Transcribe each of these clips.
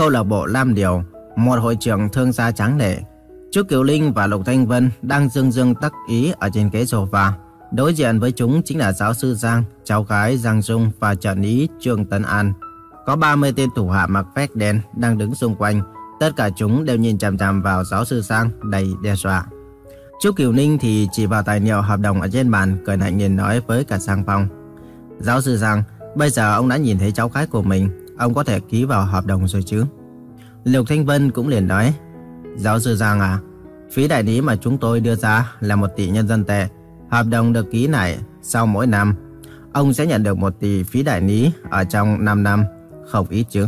câu lạc bộ Lam Điều, một hội trưởng thương gia tráng lệ. Trúc Kiều Linh và Lục Thanh Vân đang dương dương tắc ý ở trên ghế sofa. Đối diện với chúng chính là giáo sư Giang, cháu gái Giang Dung và trợ lý Trương Tấn An. Có 30 tên thủ hạ mặc vest đen đang đứng xung quanh. Tất cả chúng đều nhìn chằm chằm vào giáo sư Giang đầy đe dọa. Trúc Kiều Ninh thì chỉ vào tài liệu hợp đồng ở trên bàn, cười lạnh nhìn nói với cả Giang Phong. Giáo sư Giang, bây giờ ông đã nhìn thấy cháu gái của mình, ông có thể ký vào hợp đồng rồi chứ? Lục Thanh Vân cũng liền nói, Giáo sư Giang à, phí đại lý mà chúng tôi đưa ra là một tỷ nhân dân tệ. Hợp đồng được ký này sau mỗi năm, ông sẽ nhận được một tỷ phí đại lý ở trong 5 năm, không ít chứ.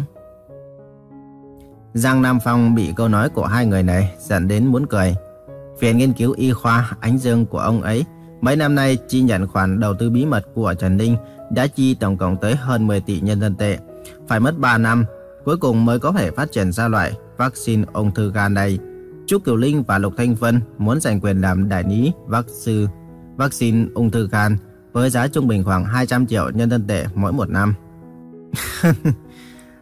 Giang Nam Phong bị câu nói của hai người này dẫn đến muốn cười. Viện nghiên cứu y khoa Ánh Dương của ông ấy mấy năm nay chi nhận khoản đầu tư bí mật của Trần Ninh đã chi tổng cộng tới hơn 10 tỷ nhân dân tệ. Phải mất 3 năm, cuối cùng mới có thể phát triển ra loại vaccine ung thư gan này. Trúc Kiều Linh và Lục Thanh Vân muốn giành quyền làm đại lý vaccine, vaccine ung thư gan với giá trung bình khoảng 200 triệu nhân dân tệ mỗi một năm.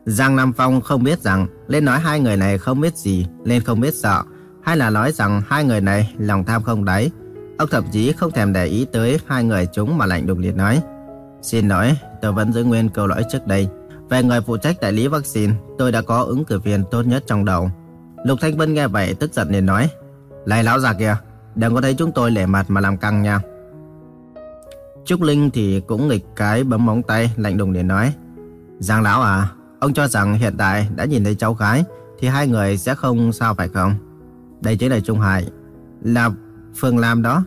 Giang Nam Phong không biết rằng lên nói hai người này không biết gì, nên không biết sợ, hay là nói rằng hai người này lòng tham không đáy. Ông thậm chí không thèm để ý tới hai người chúng mà lạnh đùng liệt nói. Xin lỗi, tôi vẫn giữ nguyên câu nói trước đây. Về người phụ trách đại lý vaccine, tôi đã có ứng cử viên tốt nhất trong đầu. Lục Thanh Vân nghe vậy tức giận liền nói. Này lão già kìa, đừng có thấy chúng tôi lẻ mặt mà làm căng nha. Trúc Linh thì cũng nghịch cái bấm móng tay lạnh đùng để nói. Giang lão à, ông cho rằng hiện tại đã nhìn thấy cháu gái thì hai người sẽ không sao phải không? Đây chính là Trung Hải, là Phương Lam đó.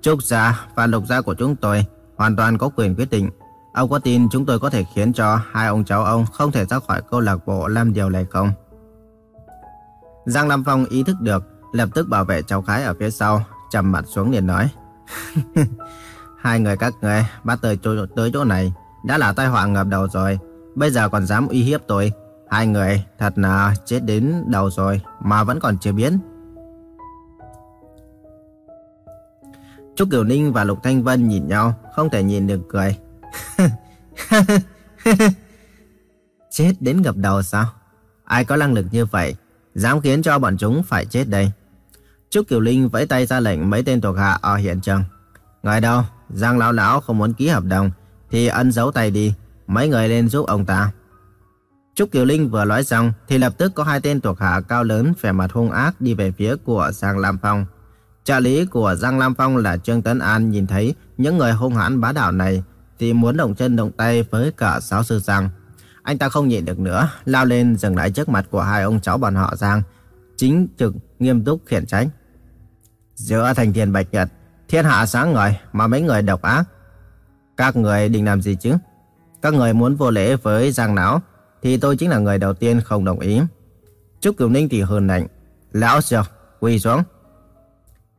Trúc gia và Lục gia của chúng tôi hoàn toàn có quyền quyết định. Ông có tin chúng tôi có thể khiến cho hai ông cháu ông không thể ra khỏi câu lạc bộ Lam Điều này không? Giang Lam Phong ý thức được, lập tức bảo vệ cháu gái ở phía sau, trầm mặt xuống liền nói. hai người các người bắt tới chỗ, tới chỗ này đã là tai họa ngập đầu rồi. Bây giờ còn dám uy hiếp tôi. Hai người thật là chết đến đầu rồi mà vẫn còn chưa biến. Trúc Kiều Ninh và Lục Thanh Vân nhìn nhau, không thể nhìn được cười. chết đến ngập đầu sao? Ai có năng lực như vậy, dám khiến cho bọn chúng phải chết đây? Trúc Kiều Linh vẫy tay ra lệnh mấy tên thuộc hạ ở hiện trường. Ngồi đâu, Giang Lão Lão không muốn ký hợp đồng, thì ân giấu tay đi, mấy người lên giúp ông ta. Trúc Kiều Linh vừa nói xong thì lập tức có hai tên thuộc hạ cao lớn vẻ mặt hung ác đi về phía của Giang Lam Phong. Trợ lý của Giang Lam Phong là Trương Tấn An nhìn thấy những người hung hãn bá đạo này thì muốn động chân động tay với cả giáo sư Giang. Anh ta không nhịn được nữa, lao lên dừng lại trước mặt của hai ông cháu bọn họ Giang. Chính trực, nghiêm túc khiển trách. Giữa thành thiên bạch nhật, thiên hạ sáng ngời mà mấy người độc ác. Các người định làm gì chứ? Các người muốn vô lễ với Giang Lão thì tôi chính là người đầu tiên không đồng ý. Trúc Kiều Ninh thì hờn lạnh. Lão Siêu, quỳ xuống.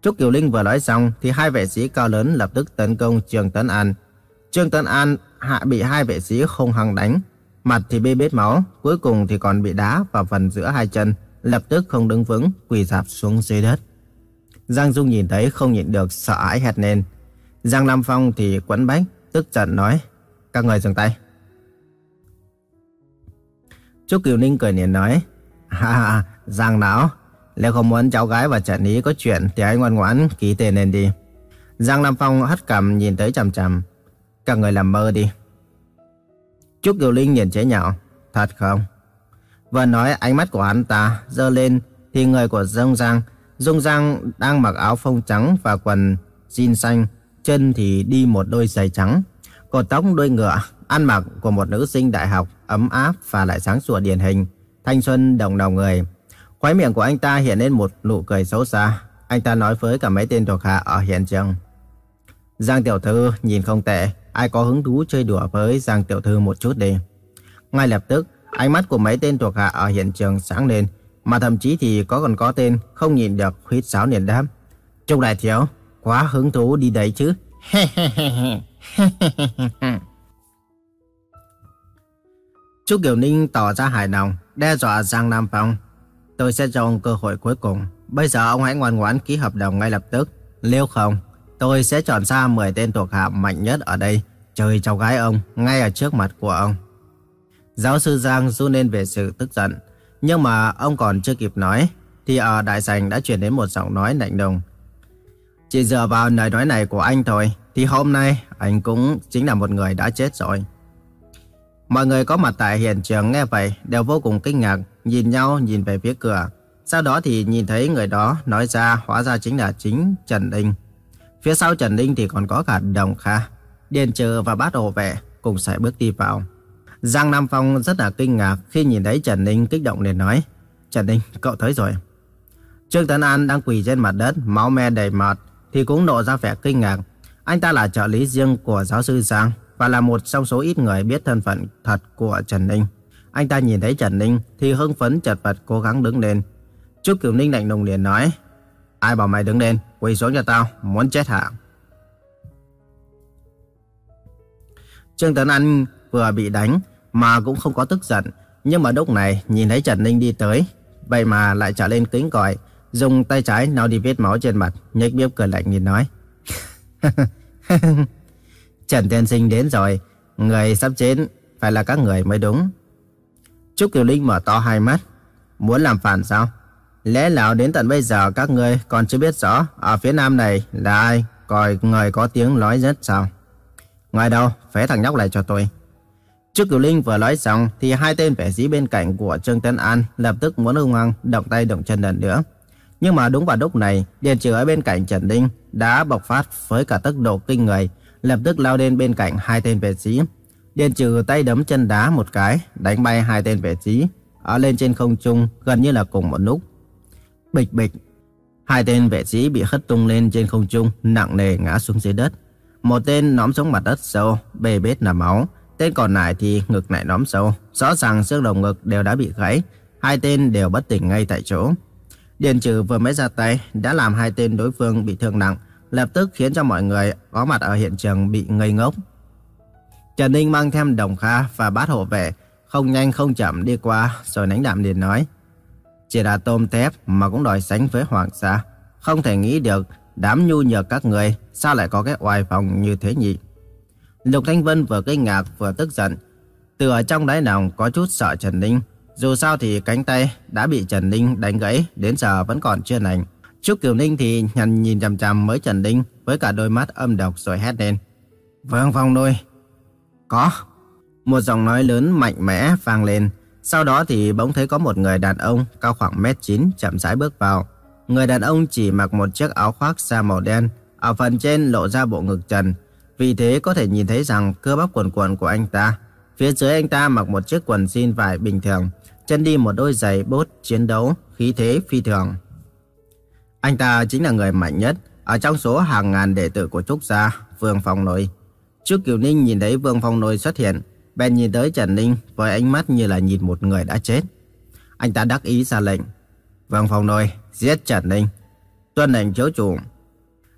Trúc Kiều Linh vừa nói xong thì hai vệ sĩ cao lớn lập tức tấn công Trương Tấn An. Trương Tấn An hạ bị hai vệ sĩ không hăng đánh, mặt thì bê bết máu, cuối cùng thì còn bị đá vào phần giữa hai chân, lập tức không đứng vững, quỳ dạp xuống dưới đất. Giang Dung nhìn thấy không nhịn được sợ hãi hét lên. Giang Lam Phong thì quấn bách, tức giận nói, các người dừng tay. Trúc Kiều Ninh cười niềm nói, ha ha, Giang Lão, nếu không muốn cháu gái và trận ý có chuyện thì anh ngoan ngoãn ký tên lên đi. Giang Lam Phong hất cằm nhìn tới chằm chằm. Các người làm mơ đi. Trúc Kiều Linh nhìn chế nhạo. Thật không? Vừa nói ánh mắt của hắn ta dơ lên thì người của Dung Giang. Dung Giang đang mặc áo phông trắng và quần jean xanh. Chân thì đi một đôi giày trắng. Cột tóc đuôi ngựa, ăn mặc của một nữ sinh đại học ấm áp và lại sáng sủa điển hình. Thanh xuân đồng đầu người. Khóe miệng của anh ta hiện lên một nụ cười xấu xa. Anh ta nói với cả mấy tên thuộc hạ ở hiện trường. Giang Tiểu Thư nhìn không tệ. Ai có hứng thú chơi đùa với Giang Tiểu Thư một chút đi. Ngay lập tức, ánh mắt của mấy tên thuộc hạ ở hiện trường sáng lên. Mà thậm chí thì có còn có tên không nhìn được huyết sáo liền đáp. Trúc Đại Thiếu, quá hứng thú đi đấy chứ. Trúc Kiều Ninh tỏ ra hài lòng, đe dọa Giang Nam Phong. Tôi sẽ cho ông cơ hội cuối cùng. Bây giờ ông hãy ngoan ngoãn ký hợp đồng ngay lập tức. Nếu không, tôi sẽ chọn ra 10 tên thuộc hạ mạnh nhất ở đây, chơi cháu gái ông ngay ở trước mặt của ông. Giáo sư Giang run lên về sự tức giận. Nhưng mà ông còn chưa kịp nói, thì ở đại sảnh đã truyền đến một giọng nói lạnh lùng. Chỉ dựa vào lời nói này của anh thôi, thì hôm nay anh cũng chính là một người đã chết rồi. Mọi người có mặt tại hiện trường nghe vậy đều vô cùng kinh ngạc, nhìn nhau nhìn về phía cửa. Sau đó thì nhìn thấy người đó nói ra hóa ra chính là chính Trần Đình. Phía sau Trần Ninh thì còn có cả Đồng Kha, Điền Trừ và Bát Hồ Vệ cùng sẽ bước đi vào. Giang Nam Phong rất là kinh ngạc khi nhìn thấy Trần Ninh kích động liền nói Trần Ninh, cậu tới rồi. Trương Tấn An đang quỳ trên mặt đất, máu me đầy mặt thì cũng nộ ra vẻ kinh ngạc. Anh ta là trợ lý riêng của giáo sư Giang và là một trong số ít người biết thân phận thật của Trần Ninh. Anh ta nhìn thấy Trần Ninh thì hưng phấn chật vật cố gắng đứng lên. Trúc Kiều Ninh lạnh lùng liền nói Ai bảo mày đứng lên, quỳ xuống cho tao, muốn chết hả? Trương Tấn Anh vừa bị đánh mà cũng không có tức giận. Nhưng mà lúc này nhìn thấy Trần Ninh đi tới, vậy mà lại trở lên kính còi, dùng tay trái nào đi vết máu trên mặt, nhếch mép cười lạnh nhìn nói. Trần Tiên Sinh đến rồi, người sắp chết phải là các người mới đúng. Trúc Kiều Linh mở to hai mắt, muốn làm phản sao? Lẽ nào đến tận bây giờ các ngươi còn chưa biết rõ ở phía nam này là ai, coi người có tiếng nói rất sao? Ngoài đâu, phế thằng nhóc lại cho tôi. Trước cửu Linh vừa nói xong thì hai tên vẻ sĩ bên cạnh của Trương Tân An lập tức muốn hung hăng động tay động chân lần nữa. Nhưng mà đúng vào lúc này, Điền Trừ ở bên cạnh Trần Đinh đã bộc phát với cả tốc độ kinh người, lập tức lao lên bên cạnh hai tên vệ sĩ. Điền Trừ tay đấm chân đá một cái, đánh bay hai tên vệ sĩ, ở lên trên không trung gần như là cùng một lúc. Bịch bịch, hai tên vệ sĩ bị hất tung lên trên không trung, nặng nề ngã xuống dưới đất. Một tên nóm xuống mặt đất sâu, bê bết là máu. Tên còn lại thì ngực lại nóm sâu, rõ ràng xương đầu ngực đều đã bị gãy. Hai tên đều bất tỉnh ngay tại chỗ. Điền trừ vừa mới ra tay đã làm hai tên đối phương bị thương nặng, lập tức khiến cho mọi người có mặt ở hiện trường bị ngây ngốc. Trần Ninh mang thêm đồng kha và bát hộ vệ, không nhanh không chậm đi qua rồi đánh đạm liền nói. Chỉ là tôm tép mà cũng đòi sánh với hoàng sa, không thể nghĩ được đám nhu nhược các người sao lại có cái oai phong như thế nhỉ? Lục Thanh Vân vừa kinh ngạc vừa tức giận. Từ ở trong đáy lòng có chút sợ Trần Ninh. Dù sao thì cánh tay đã bị Trần Ninh đánh gãy, đến giờ vẫn còn chưa lành. Trúc Kiều Ninh thì nhằn nhìn chằm chằm mới Trần Ninh với cả đôi mắt âm độc rồi hét lên. Vâng Phong nuôi. Có. Một giọng nói lớn mạnh mẽ vang lên. Sau đó thì bỗng thấy có một người đàn ông cao khoảng mét chín chậm rãi bước vào. Người đàn ông chỉ mặc một chiếc áo khoác da màu đen, ở phần trên lộ ra bộ ngực trần. Vì thế có thể nhìn thấy rằng cơ bắp quần quần của anh ta. Phía dưới anh ta mặc một chiếc quần jean vải bình thường, chân đi một đôi giày bốt chiến đấu, khí thế phi thường. Anh ta chính là người mạnh nhất ở trong số hàng ngàn đệ tử của Trúc Gia, Vương Phong Nội. Trước Kiều Ninh nhìn thấy Vương Phong Nội xuất hiện, Ben nhìn tới Trần Ninh với ánh mắt như là nhìn một người đã chết. Anh ta đắc ý ra lệnh. Vương Phong Nôi, giết Trần Ninh. Tuân lệnh chiếu chủ.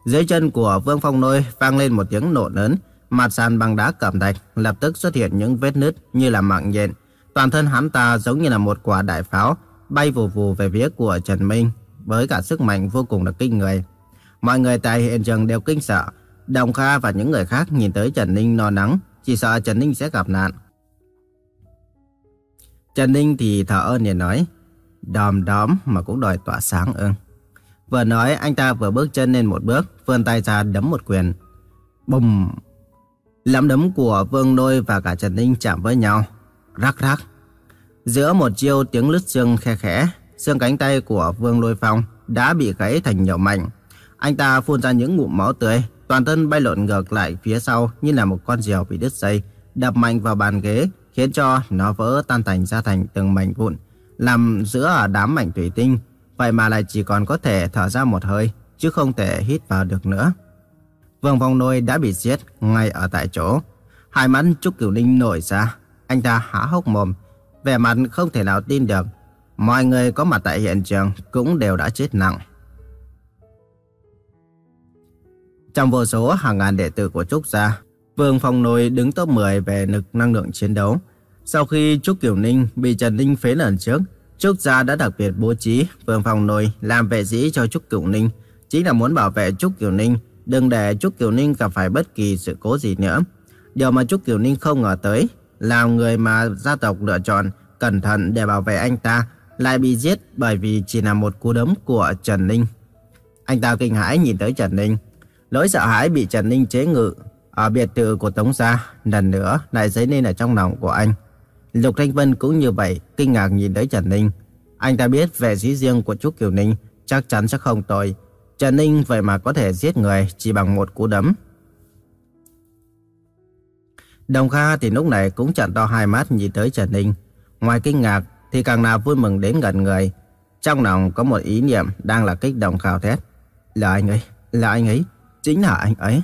Dưới chân của Vương Phong Nôi vang lên một tiếng nổ lớn, mặt sàn bằng đá cẩm thạch lập tức xuất hiện những vết nứt như là mạng nhện. Toàn thân hắn ta giống như là một quả đại pháo bay vù vù về phía của Trần Minh với cả sức mạnh vô cùng là kinh người. Mọi người tại hiện trường đều kinh sợ. Đồng Kha và những người khác nhìn tới Trần Ninh no nắng chỉ sợ Trần Ninh sẽ gặp nạn. Trần Ninh thì thở ơn liền nói, đòm đóm mà cũng đòi tỏa sáng ưng. Vừa nói anh ta vừa bước chân lên một bước, vươn tay ra đấm một quyền. Bùm! Lắm đấm của Vương Đôi và cả Trần Ninh chạm với nhau. Rắc rắc! Giữa một chiêu tiếng lứt xương khe khẽ, xương cánh tay của Vương Lôi Phong đã bị gãy thành nhiều mảnh. Anh ta phun ra những ngụm máu tươi, toàn thân bay lộn ngược lại phía sau như là một con diều bị đứt dây, đập mạnh vào bàn ghế, khiến cho nó vỡ tan thành ra thành từng mảnh vụn, làm giữa đám mảnh thủy tinh Vậy mà lại chỉ còn có thể thở ra một hơi, chứ không thể hít vào được nữa. Vương Phong Nôi đã bị giết ngay ở tại chỗ. Hai mắt Trúc Cửu Ninh nổi ra, anh ta há hốc mồm, vẻ mặt không thể nào tin được. Mọi người có mặt tại hiện trường cũng đều đã chết nặng. Trong vô số hàng ngàn đệ tử của Trúc gia, Vương Phong Nôi đứng top 10 về lực năng lượng chiến đấu. Sau khi Trúc Kiều Ninh bị Trần Ninh phế lần trước, Trúc gia đã đặc biệt bố trí Vương Phong Nôi làm vệ sĩ cho Trúc Kiều Ninh, chính là muốn bảo vệ Trúc Kiều Ninh, đừng để Trúc Kiều Ninh gặp phải bất kỳ sự cố gì nữa. Điều mà Trúc Kiều Ninh không ngờ tới là người mà gia tộc lựa chọn cẩn thận để bảo vệ anh ta lại bị giết bởi vì chỉ là một cú đấm của Trần Ninh. Anh ta kinh hãi nhìn tới Trần Ninh. Lỗi sợ hãi bị Trần Ninh chế ngự ở biệt thự của Tống Gia lần nữa lại dấy lên ở trong lòng của anh. Lục Thanh Vân cũng như vậy, kinh ngạc nhìn tới Trần Ninh. Anh ta biết về dĩ riêng của Trúc Kiều Ninh chắc chắn sẽ không tồi. Trần Ninh vậy mà có thể giết người chỉ bằng một cú đấm. Đồng Kha thì lúc này cũng trợn to hai mắt nhìn tới Trần Ninh. Ngoài kinh ngạc thì càng nào vui mừng đến gần người. Trong lòng có một ý niệm đang là kích động khao thét. Là anh ấy, là anh ấy, chính là anh ấy.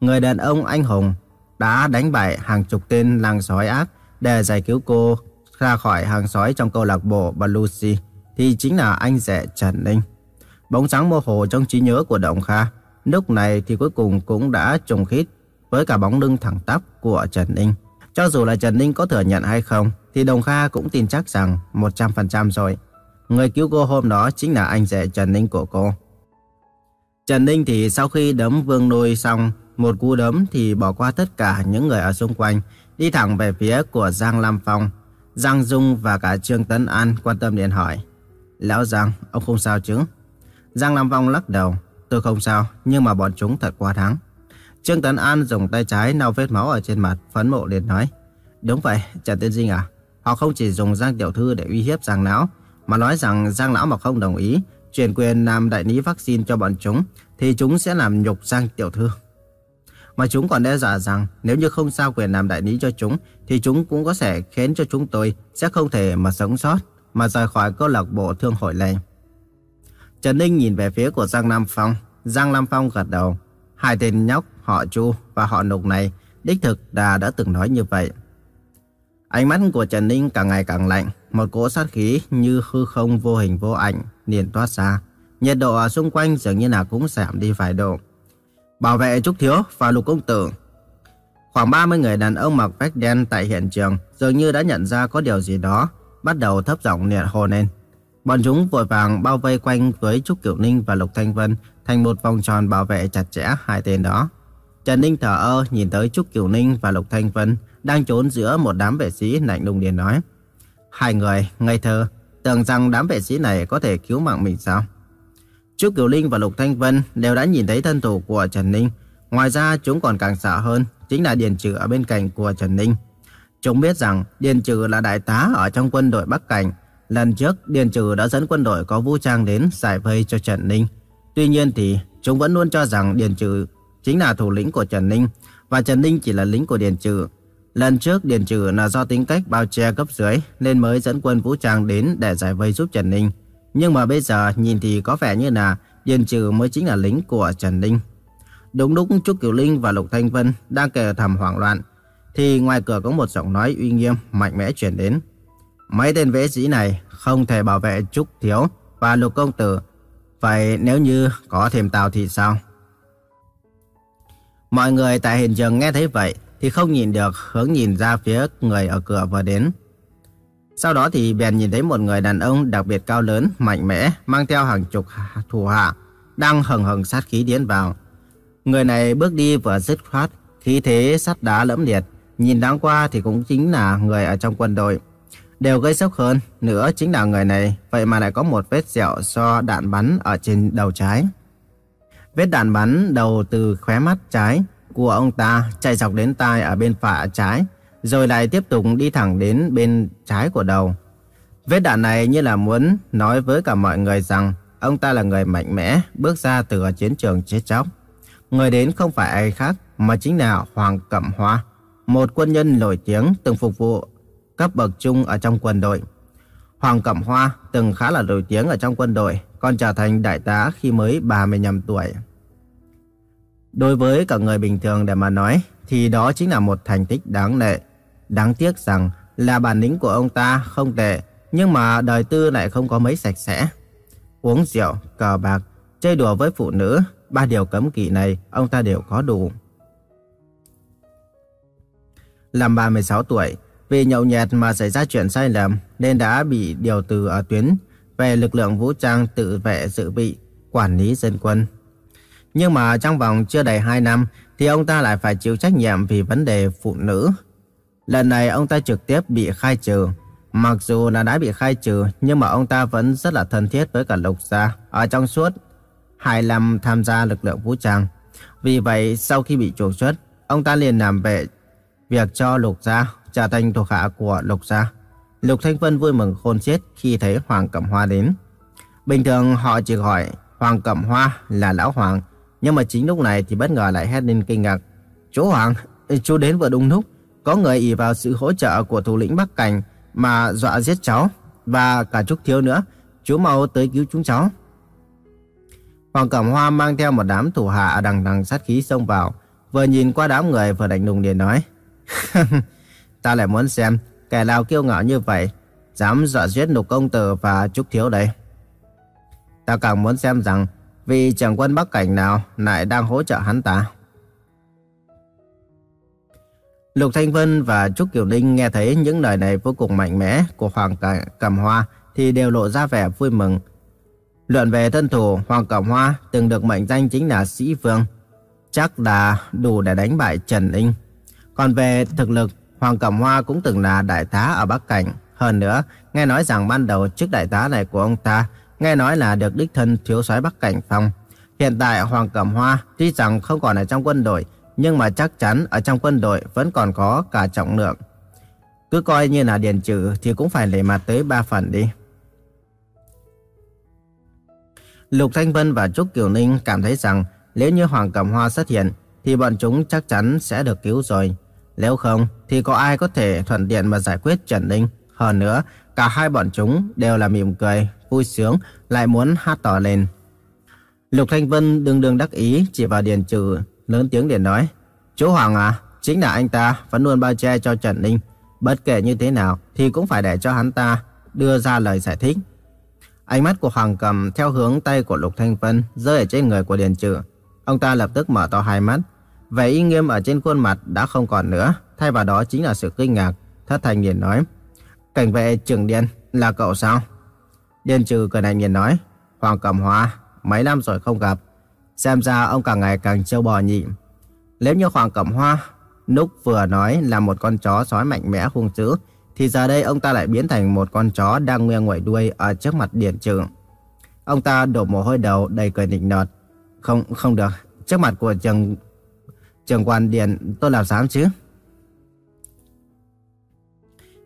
Người đàn ông anh hùng đã đánh bại hàng chục tên lang sói ác để giải cứu cô ra khỏi hàng sói trong câu lạc bộ Balusi thì chính là anh rể Trần Ninh. Bóng trắng mơ hồ trong trí nhớ của Động Kha, lúc này thì cuối cùng cũng đã trùng khít với cả bóng lưng thẳng tắp của Trần Ninh. Cho dù là Trần Ninh có thừa nhận hay không, thì Đồng Kha cũng tin chắc rằng 100% rồi. Người cứu cô hôm đó chính là anh rể Trần Ninh của cô. Trần Ninh thì sau khi đấm Vương nôi xong, một cú đấm thì bỏ qua tất cả những người ở xung quanh, đi thẳng về phía của Giang Lam Phong. Giang Dung và cả Trương Tấn An quan tâm điện hỏi. Lão Giang, ông không sao chứ? Giang Lam Phong lắc đầu. Tôi không sao, nhưng mà bọn chúng thật quá đáng. Trương Tấn An dùng tay trái lau vết máu ở trên mặt, phấn mộ liền nói. Đúng vậy, Trần Tiên Dinh à? Họ không chỉ dùng Giang Tiểu Thư để uy hiếp Giang Lão, mà nói rằng Giang Lão mà không đồng ý chuyển quyền làm đại lý vaccine cho bọn chúng, thì chúng sẽ làm nhục Giang Tiểu Thư. Mà chúng còn đe dọa rằng nếu như không sao quyền làm đại lý cho chúng, thì chúng cũng có thể khiến cho chúng tôi sẽ không thể mà sống sót, mà rời khỏi câu lạc bộ thương hội này. Trần Ninh nhìn về phía của Giang Nam Phong. Giang Nam Phong gật đầu. Hai tên nhóc họ Chu và họ Nục này đích thực đã đã từng nói như vậy. Ánh mắt của Trần Ninh càng ngày càng lạnh, một cỗ sát khí như hư không vô hình vô ảnh liền toát ra. Nhiệt độ ở xung quanh dường như là cũng giảm đi vài độ. Bảo vệ Trúc Thiếu và Lục Công Tử. Khoảng 30 người đàn ông mặc vest đen tại hiện trường dường như đã nhận ra có điều gì đó, bắt đầu thấp giọng niệm hồn lên. Bọn chúng vội vàng bao vây quanh với Trúc Kiểu Ninh và Lục Thanh Vân thành một vòng tròn bảo vệ chặt chẽ hai tên đó. Trần Ninh thở ơ nhìn tới Trúc Kiểu Ninh và Lục Thanh Vân đang trốn giữa một đám vệ sĩ lạnh lùng liền nói. Hai người, ngây thơ, tưởng rằng đám vệ sĩ này có thể cứu mạng mình sao? Trúc Kiều Linh và Lục Thanh Vân đều đã nhìn thấy thân thủ của Trần Ninh. Ngoài ra chúng còn càng sợ hơn, chính là Điền Trừ ở bên cạnh của Trần Ninh. Chúng biết rằng Điền Trừ là đại tá ở trong quân đội Bắc Cảnh. Lần trước, Điền Trừ đã dẫn quân đội có vũ trang đến giải vây cho Trần Ninh. Tuy nhiên thì chúng vẫn luôn cho rằng Điền Trừ chính là thủ lĩnh của Trần Ninh và Trần Ninh chỉ là lính của Điền Trừ. Lần trước Điền Trừ là do tính cách bao che cấp dưới nên mới dẫn quân vũ trang đến để giải vây giúp Trần Ninh. Nhưng mà bây giờ nhìn thì có vẻ như là Điền Trừ mới chính là lính của Trần Ninh. Đúng lúc Trúc Kiều Linh và Lục Thanh Vân đang kề thầm hoảng loạn, thì ngoài cửa có một giọng nói uy nghiêm mạnh mẽ truyền đến. Mấy tên vẽ sĩ này không thể bảo vệ Trúc Thiếu và Lục Công Tử. Vậy nếu như có thêm tàu thì sao? Mọi người tại hiện trường nghe thấy vậy thì không nhìn được hướng nhìn ra phía người ở cửa vừa đến. Sau đó thì bèn nhìn thấy một người đàn ông đặc biệt cao lớn, mạnh mẽ, mang theo hàng chục thủ hạ, đang hừng hừng sát khí tiến vào. Người này bước đi vừa dứt khoát, khí thế sắt đá lẫm liệt, nhìn đáng qua thì cũng chính là người ở trong quân đội. Đều gây sốc hơn nữa chính là người này, vậy mà lại có một vết sẹo do đạn bắn ở trên đầu trái. Vết đạn bắn đầu từ khóe mắt trái của ông ta chạy dọc đến tai ở bên phạ trái, rồi lại tiếp tục đi thẳng đến bên trái của đầu. Vết đạn này như là muốn nói với cả mọi người rằng ông ta là người mạnh mẽ bước ra từ chiến trường chết chóc. Người đến không phải ai khác mà chính là Hoàng Cẩm Hoa, một quân nhân nổi tiếng từng phục vụ cấp bậc trung ở trong quân đội. Hoàng Cẩm Hoa từng khá là nổi tiếng ở trong quân đội, còn trở thành đại tá khi mới 35 tuổi. Đối với cả người bình thường để mà nói, thì đó chính là một thành tích đáng nệ. Đáng tiếc rằng là bản lĩnh của ông ta không tệ, nhưng mà đời tư lại không có mấy sạch sẽ. Uống rượu, cờ bạc, chơi đùa với phụ nữ, ba điều cấm kỵ này ông ta đều có đủ. Làm 36 tuổi, vì nhậu nhẹt mà xảy ra chuyện sai lầm nên đã bị điều từ ở tuyến về lực lượng vũ trang tự vệ dự bị, quản lý dân quân. Nhưng mà trong vòng chưa đầy 2 năm thì ông ta lại phải chịu trách nhiệm vì vấn đề phụ nữ Lần này ông ta trực tiếp bị khai trừ. Mặc dù là đã bị khai trừ, nhưng mà ông ta vẫn rất là thân thiết với cả Lục Gia ở trong suốt 25 tham gia lực lượng vũ trang. Vì vậy, sau khi bị trục xuất, ông ta liền làm về việc cho Lục Gia trở thành thuộc hạ của Lục Gia. Lục Thanh Vân vui mừng khôn xiết khi thấy Hoàng Cẩm Hoa đến. Bình thường họ chỉ gọi Hoàng Cẩm Hoa là Lão Hoàng, nhưng mà chính lúc này thì bất ngờ lại hét lên kinh ngạc. Chú Hoàng, chú đến vừa đúng lúc, có người ỷ vào sự hỗ trợ của thủ lĩnh Bắc Cảnh mà dọa giết cháu, và cả Trúc Thiếu nữa, chú mau tới cứu chúng cháu. Hoàng Cẩm Hoa mang theo một đám thủ hạ đằng đằng sát khí xông vào, vừa nhìn qua đám người vừa đánh đùng liền nói. Ta lại muốn xem kẻ nào kiêu ngạo như vậy, dám dọa giết Lục Công Tử và Trúc Thiếu đây. Ta càng muốn xem rằng vì trưởng quân Bắc Cảnh nào lại đang hỗ trợ hắn ta. Lục Thanh Vân và Trúc Kiều Ninh nghe thấy những lời này vô cùng mạnh mẽ của Hoàng Cẩm Hoa thì đều lộ ra vẻ vui mừng. Luận về thân thủ, Hoàng Cẩm Hoa từng được mệnh danh chính là Sĩ Vương. Chắc là đủ để đánh bại Trần Ninh. Còn về thực lực, Hoàng Cẩm Hoa cũng từng là đại tá ở Bắc Cảnh. Hơn nữa, nghe nói rằng ban đầu chức đại tá này của ông ta, nghe nói là được đích thân thiếu soái Bắc Cảnh phong. Hiện tại Hoàng Cẩm Hoa tuy rằng không còn ở trong quân đội, nhưng mà chắc chắn ở trong quân đội vẫn còn có cả trọng lượng. Cứ coi như là điền trừ thì cũng phải lấy mặt tới ba phần đi. Lục Thanh Vân và Trúc Kiều Ninh cảm thấy rằng nếu như Hoàng Cẩm Hoa xuất hiện thì bọn chúng chắc chắn sẽ được cứu rồi. Nếu không thì có ai có thể thuận tiện mà giải quyết Trần Ninh. Hơn nữa, cả hai bọn chúng đều là mỉm cười, vui sướng, lại muốn hát tỏ lên. Lục Thanh Vân đương đương đắc ý chỉ vào Điền Trừ, lớn tiếng để nói. Chú Hoàng à, chính là anh ta vẫn luôn bao che cho Trần Ninh. Bất kể như thế nào thì cũng phải để cho hắn ta đưa ra lời giải thích. Ánh mắt của Hoàng cầm theo hướng tay của Lục Thanh Vân rơi ở trên người của Điền Trừ. Ông ta lập tức mở to hai mắt. Vẻ y nghiêm ở trên khuôn mặt đã không còn nữa. Thay vào đó chính là sự kinh ngạc. Thất thành liền nói. Cảnh vệ trưởng Điền là cậu sao? Điền Trừ cười lạnh nhìn nói. Hoàng cẩm hoa, mấy năm rồi không gặp. Xem ra ông càng ngày càng trâu bò nhị. Nếu như Hoàng Cẩm Hoa lúc vừa nói là một con chó sói mạnh mẽ hung dữ, thì giờ đây ông ta lại biến thành một con chó đang ngoe ngoẩy đuôi ở trước mặt Điền Trừ. Ông ta đổ mồ hôi đầu đầy cười nịnh nọt. Không, không được. Trước mặt của trường trường quan Điền tôi làm sao chứ?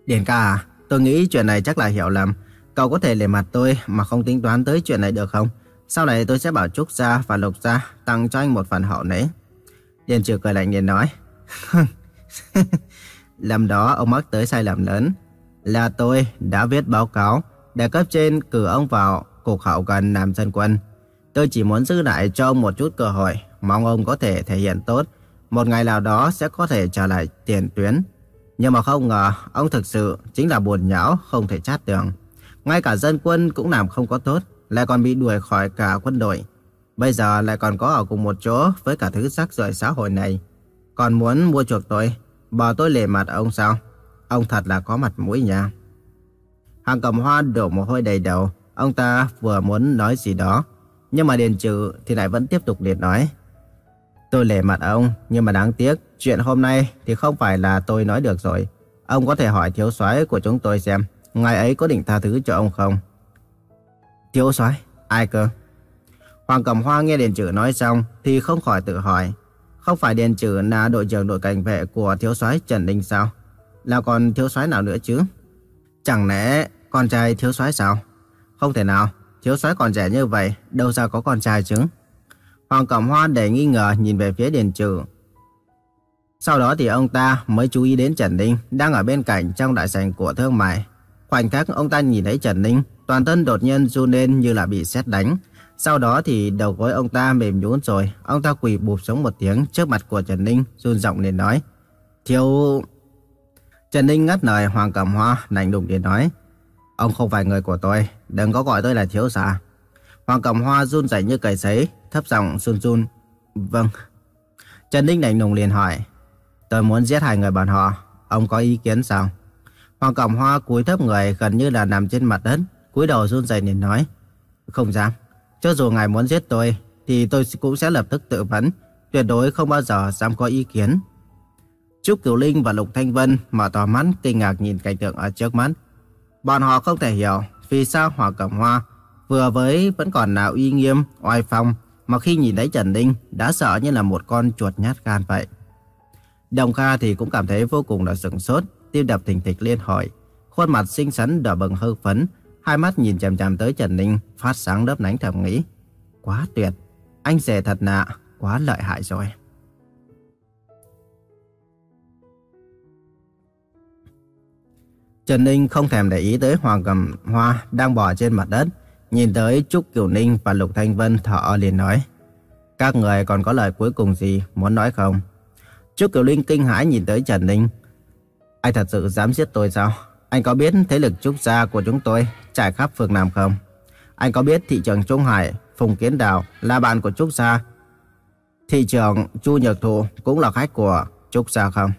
Điền ca à, tôi nghĩ chuyện này chắc là hiểu lầm. Cậu có thể lề mặt tôi mà không tính toán tới chuyện này được không? Sau này tôi sẽ bảo Trúc Gia và Lục Gia tặng cho anh một phần hậu nấy. Điền trừ cười lạnh nhìn nói. Lần đó ông mắc tới sai lầm lớn. Là tôi đã viết báo cáo để cấp trên cử ông vào cục hậu cần làm dân quân. Tôi chỉ muốn giữ lại cho ông một chút cơ hội, mong ông có thể thể hiện tốt. Một ngày nào đó sẽ có thể trở lại tiền tuyến. Nhưng mà không ngờ, ông thực sự chính là buồn nhão, không thể chát tường. Ngay cả dân quân cũng làm không có tốt, lại còn bị đuổi khỏi cả quân đội. Bây giờ lại còn có ở cùng một chỗ với cả thứ sắc rưởi xã hội này. Còn muốn mua chuộc tôi, bỏ tôi lề mặt ông sao? Ông thật là có mặt mũi nha. Hàng cầm hoa đổ mồ hôi đầy đầu, ông ta vừa muốn nói gì đó. Nhưng mà Điền Trừ thì lại vẫn tiếp tục liệt nói. Tôi lề mặt ông, nhưng mà đáng tiếc, chuyện hôm nay thì không phải là tôi nói được rồi. Ông có thể hỏi thiếu soái của chúng tôi xem, ngài ấy có định tha thứ cho ông không? Thiếu soái ai cơ? Hoàng Cẩm Hoa nghe Điền Trừ nói xong thì không khỏi tự hỏi. Không phải Điền Trừ là đội trưởng đội cảnh vệ của thiếu soái Trần đình sao? Là còn thiếu soái nào nữa chứ? Chẳng lẽ con trai thiếu soái sao? Không thể nào, thiếu soái còn trẻ như vậy, đâu ra có con trai chứ? Hoàng Cẩm Hoa để nghi ngờ nhìn về phía Điền Trừ. Sau đó thì ông ta mới chú ý đến Trần Ninh đang ở bên cạnh trong đại sảnh của thương mại. Khoảnh khắc ông ta nhìn thấy Trần Ninh, toàn thân đột nhiên run lên như là bị sét đánh. Sau đó thì đầu gối ông ta mềm nhũn rồi, ông ta quỳ bụp xuống một tiếng trước mặt của Trần Ninh, run giọng liền nói: "Thiếu..." Trần Ninh ngắt lời Hoàng Cẩm Hoa, lạnh lùng liền nói: "Ông không phải người của tôi, đừng có gọi tôi là thiếu gia." Hoàng Cẩm Hoa run rẩy như cầy sấy, thấp giọng run run: "Vâng." Trần Ninh lạnh lùng liền hỏi: "Tôi muốn giết hai người bọn họ, ông có ý kiến sao?" Hoàng Cẩm Hoa cúi thấp người gần như là nằm trên mặt đất, cúi đầu run rẩy liền nói: "Không dám." Cho dù ngài muốn giết tôi, thì tôi cũng sẽ lập tức tự vấn, tuyệt đối không bao giờ dám có ý kiến. Trúc Kiều Linh và Lục Thanh Vân mở to mắt kinh ngạc nhìn cảnh tượng ở trước mắt. Bọn họ không thể hiểu vì sao Hoàng Cẩm Hoa vừa với vẫn còn nào uy nghiêm, oai phong mà khi nhìn thấy Trần Ninh đã sợ như là một con chuột nhát gan vậy. Đồng Kha thì cũng cảm thấy vô cùng là sửng sốt, tim đập thình thịch liên hồi, khuôn mặt xinh xắn đỏ bừng hư phấn, hai mắt nhìn chằm chằm tới Trần Ninh, phát sáng đớp nánh thầm nghĩ. Quá tuyệt, anh rể thật nạ, quá lợi hại rồi. Trần Ninh không thèm để ý tới Hoàng Cầm Hoa đang bò trên mặt đất, nhìn tới Trúc Kiều Ninh và Lục Thanh Vân thở liền nói. Các người còn có lời cuối cùng gì muốn nói không? Trúc Kiều Linh kinh hãi nhìn tới Trần Ninh. Anh thật sự dám giết tôi sao? Anh có biết thế lực Trúc gia của chúng tôi trải khắp phương Nam không? Anh có biết thị trường Trung Hải, Phùng Kiến Đào là bạn của Trúc gia? Thị trường Chu Nhật Thụ cũng là khách của Trúc gia không?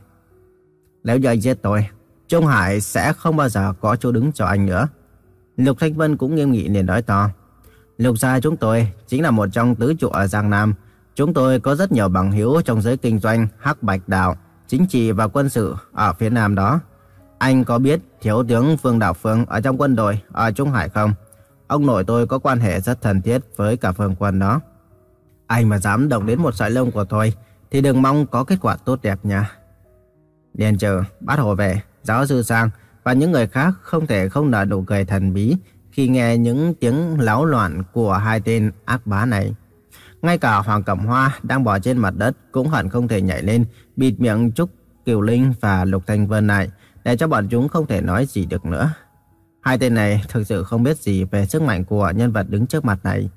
Nếu như anh giết tôi, Trung Hải sẽ không bao giờ có chỗ đứng cho anh nữa. Lục Thanh Vân cũng nghiêm nghị liền nói to. Lục gia chúng tôi chính là một trong tứ trụ ở Giang Nam. Chúng tôi có rất nhiều bằng hữu trong giới kinh doanh, hắc bạch đạo, chính trị và quân sự ở phía Nam đó. Anh có biết thiếu tướng Phương Đạo Phương ở trong quân đội ở Trung Hải không? Ông nội tôi có quan hệ rất thân thiết với cả phương quân đó. Anh mà dám động đến một sợi lông của tôi thì đừng mong có kết quả tốt đẹp nha. Điền trừ, bắt hồ về, giáo sư Sang và những người khác không thể không nở nụ cười thần bí khi nghe những tiếng láo loạn của hai tên ác bá này. Ngay cả Hoàng Cẩm Hoa đang bò trên mặt đất cũng hẳn không thể nhảy lên, bịt miệng Trúc Kiều Linh và Lục Thanh Vân này để cho bọn chúng không thể nói gì được nữa. Hai tên này thực sự không biết gì về sức mạnh của nhân vật đứng trước mặt này.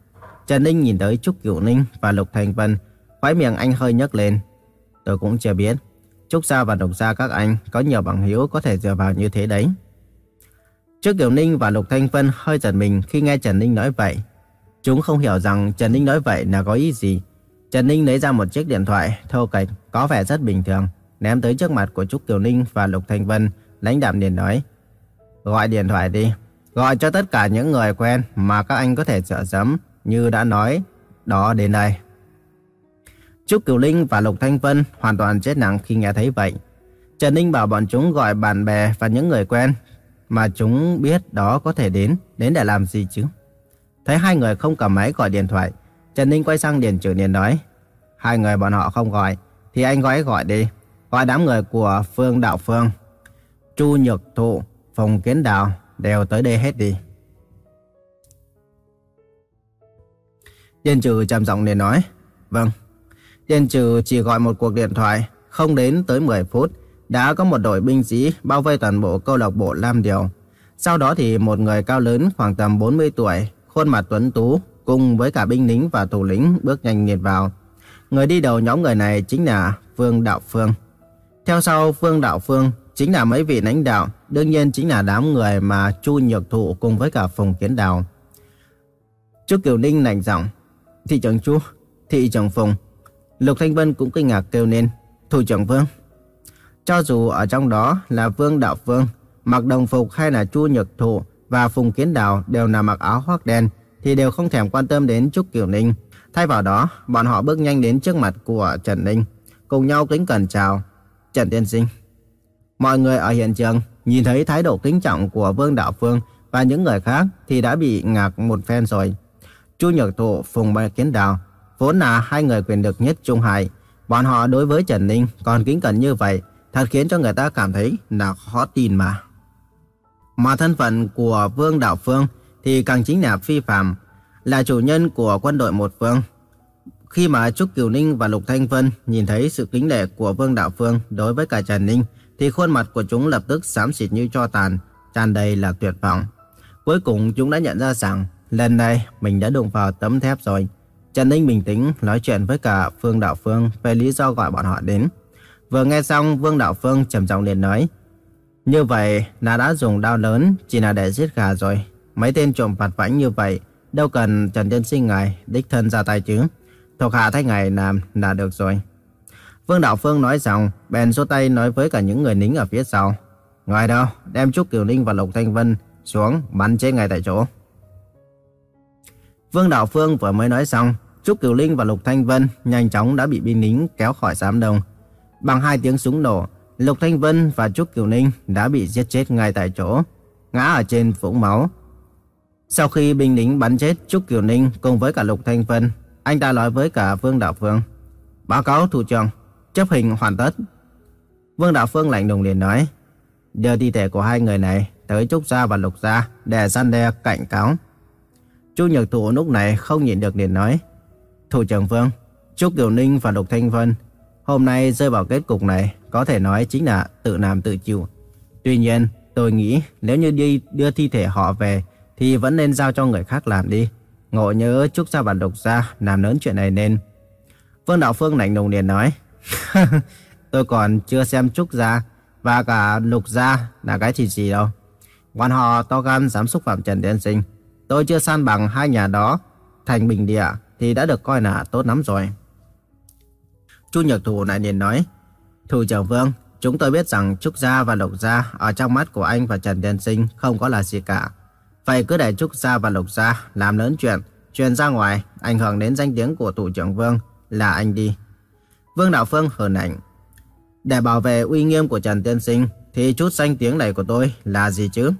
Trần Ninh nhìn tới Trúc Kiều Ninh và Lục Thanh Vân, khóe miệng anh hơi nhấc lên. Tôi cũng chưa biết, Trúc Gia và Lục Gia các anh có nhiều bằng hữu có thể dựa vào như thế đấy. trước Kiều Ninh và Lục Thanh Vân hơi giật mình khi nghe Trần Ninh nói vậy. Chúng không hiểu rằng Trần Ninh nói vậy là có ý gì. Trần Ninh lấy ra một chiếc điện thoại thô kệch có vẻ rất bình thường, ném tới trước mặt của Trúc Kiều Ninh và Lục Thanh Vân, lãnh đạm liền nói. Gọi điện thoại đi, gọi cho tất cả những người quen mà các anh có thể trợ dấm như đã nói, đó đến đây. Trúc Kiều Linh và Lục Thanh Vân hoàn toàn chết nặng khi nghe thấy vậy. Trần Ninh bảo bọn chúng gọi bạn bè và những người quen mà chúng biết đó có thể đến, đến để làm gì chứ? Thấy hai người không cầm máy gọi điện thoại, Trần Ninh quay sang Điền Trừ Điền nói, hai người bọn họ không gọi, thì anh gọi gọi đi, gọi đám người của Phương Đạo Phương, Chu Nhược Thụ, Phùng Kiến Đạo đều tới đây hết đi. Điền Trừ trầm giọng liền nói, vâng. Tiên Trừ chỉ gọi một cuộc điện thoại, không đến tới 10 phút, đã có một đội binh sĩ bao vây toàn bộ câu lạc bộ Lam Điều. Sau đó thì một người cao lớn khoảng tầm 40 tuổi, khuôn mặt tuấn tú, cùng với cả binh lính và thủ lĩnh bước nhanh nghiệt vào. Người đi đầu nhóm người này chính là Vương Đạo Phương. Theo sau Vương Đạo Phương chính là mấy vị lãnh đạo, đương nhiên chính là đám người mà Chu Nhược Thụ cùng với cả Phùng Kiến Đào. Chu Kiều Ninh lạnh giọng, thị trưởng Chu, thị trưởng Phùng. Lục Thanh Vân cũng kinh ngạc kêu lên, thủ trưởng Vương. Cho dù ở trong đó là Vương Đạo Vương, mặc đồng phục hay là Chu Nhược Thụ và Phùng Kiến Đào đều là mặc áo hoác đen, thì đều không thèm quan tâm đến Trúc Kiều Ninh. Thay vào đó, bọn họ bước nhanh đến trước mặt của Trần Ninh, cùng nhau kính cẩn chào. Trần Tiên Sinh. Mọi người ở hiện trường nhìn thấy thái độ kính trọng của Vương Đạo Phương và những người khác thì đã bị ngạc một phen rồi. Chu Nhược Thụ, Phùng Bạch Kiến Đào vốn là hai người quyền lực nhất Trung Hải. Bọn họ đối với Trần Ninh còn kính cẩn như vậy, thật khiến cho người ta cảm thấy là khó tin mà. Mà thân phận của Vương Đạo Phương thì càng chính là phi phạm, là chủ nhân của quân đội một phương. Khi mà Trúc Kiều Ninh và Lục Thanh Vân nhìn thấy sự kính lệ của Vương Đạo Phương đối với cả Trần Ninh, thì khuôn mặt của chúng lập tức xám xịt như cho tàn, tràn đầy là tuyệt vọng. Cuối cùng chúng đã nhận ra rằng lần này mình đã đụng vào tấm thép rồi. Trần Ninh bình tĩnh nói chuyện với cả Phương Đạo Phương về lý do gọi bọn họ đến. Vừa nghe xong Vương Đạo Phương trầm giọng liền nói Như vậy là đã dùng đao lớn chỉ là để giết gà rồi. Mấy tên trộm vặt vãnh như vậy đâu cần Trần Tiên Sinh ngài đích thân ra tay chứ. Thuộc hạ thay ngài làm là được rồi. Vương Đạo Phương nói xong, bèn số tay nói với cả những người nính ở phía sau. Ngài đâu, đem Trúc Kiều Ninh và Lục Thanh Vân xuống, bắn chết ngài tại chỗ. Vương Đạo Phương vừa mới nói xong, Trúc Cửu Linh và Lục Thanh Vân nhanh chóng đã bị binh lính kéo khỏi giám đông. Bằng hai tiếng súng nổ, Lục Thanh Vân và Trúc Cửu Linh đã bị giết chết ngay tại chỗ. ngã ở trên vũng máu. Sau khi binh lính bắn chết Trúc Kiều Ninh cùng với cả Lục Thanh Vân, anh ta nói với cả Vương Đạo Phương. Báo cáo thủ trưởng, chấp hình hoàn tất. Vương Đạo Phương lạnh lùng liền nói, đưa thi thể của hai người này tới Trúc Gia và Lục Gia để săn đe cảnh cáo. Chu Nhật Thụ lúc này không nhịn được liền nói, Thủ trưởng Vương, Trúc Kiều Ninh và độc Thanh Vân hôm nay rơi vào kết cục này có thể nói chính là tự làm tự chịu. Tuy nhiên, tôi nghĩ nếu như đi đưa thi thể họ về thì vẫn nên giao cho người khác làm đi. Ngộ nhớ Trúc Gia và Độc Gia làm lớn chuyện này nên. Vương Đạo Phương lạnh lùng liền nói, tôi còn chưa xem Trúc Gia và cả Lục Gia là cái gì gì đâu. Quan họ to gan dám xúc phạm Trần Tiên Sinh. Tôi chưa san bằng hai nhà đó thành bình địa thì đã được coi là tốt lắm rồi. Chu Nhật Thủ lại liền nói, Thủ trưởng Vương, chúng tôi biết rằng Trúc Gia và Lục Gia ở trong mắt của anh và Trần Tiên Sinh không có là gì cả. Vậy cứ để Trúc Gia và Lục Gia làm lớn chuyện, truyền ra ngoài, ảnh hưởng đến danh tiếng của Thủ trưởng Vương là anh đi. Vương Đạo Phương hờn ảnh. Để bảo vệ uy nghiêm của Trần Tiên Sinh thì chút danh tiếng này của tôi là gì chứ?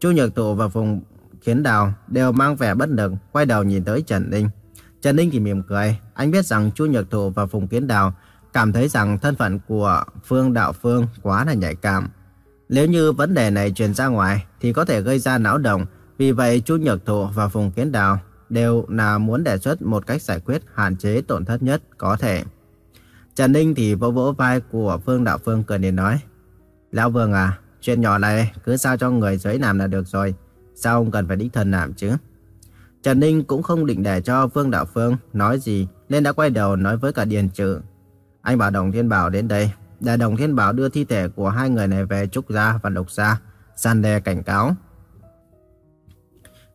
Chu Nhật Thủ và Phùng Kiến Đào đều mang vẻ bất lực, quay đầu nhìn tới Trần Ninh. Trần Ninh thì mỉm cười, anh biết rằng Chu Nhật thụ và Phùng Kiến Đào cảm thấy rằng thân phận của Phương Đạo Phương quá là nhạy cảm. Nếu như vấn đề này truyền ra ngoài thì có thể gây ra náo động, vì vậy Chu Nhật thụ và Phùng Kiến Đào đều là muốn đề xuất một cách giải quyết hạn chế tổn thất nhất có thể. Trần Ninh thì vỗ vỗ vai của Phương Đạo Phương cười để nói, Lão Vương à, chuyện nhỏ này cứ sao cho người dưới làm là được rồi, sao ông cần phải đích thân làm chứ? Trần Ninh cũng không định để cho Vương Đạo Phương nói gì nên đã quay đầu nói với cả Điền Trừ. Anh bảo Đồng Thiên Bảo đến đây để Đồng Thiên Bảo đưa thi thể của hai người này về Trúc Gia và Lục Gia, gian đe cảnh cáo.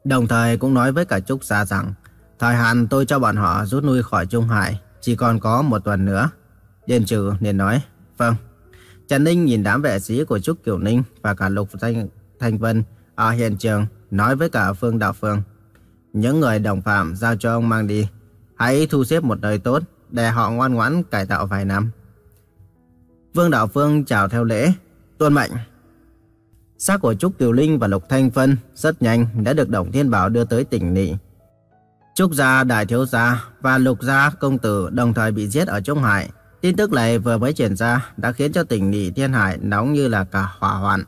Đồng thời cũng nói với cả Trúc Gia rằng thời hạn tôi cho bọn họ rút lui khỏi Trung Hải chỉ còn có một tuần nữa. Điền Trừ liền nói, vâng. Trần Ninh nhìn đám vệ sĩ của Trúc Kiều Ninh và cả Lục Thanh, Thanh Vân ở hiện trường nói với cả Phương Đạo Phương. Những người đồng phạm giao cho ông mang đi. Hãy thu xếp một nơi tốt để họ ngoan ngoãn cải tạo vài năm. Vương Đạo Phương chào theo lễ. Tuân mệnh. Xác của Trúc Kiều Linh và Lục Thanh phân rất nhanh đã được Đồng Thiên Bảo đưa tới tỉnh Nị. Trúc Gia, Đại Thiếu Gia và Lục Gia Công Tử đồng thời bị giết ở Trung Hải. Tin tức này vừa mới truyền ra đã khiến cho tỉnh Nị Thiên Hải nóng như là cả hỏa hoạn.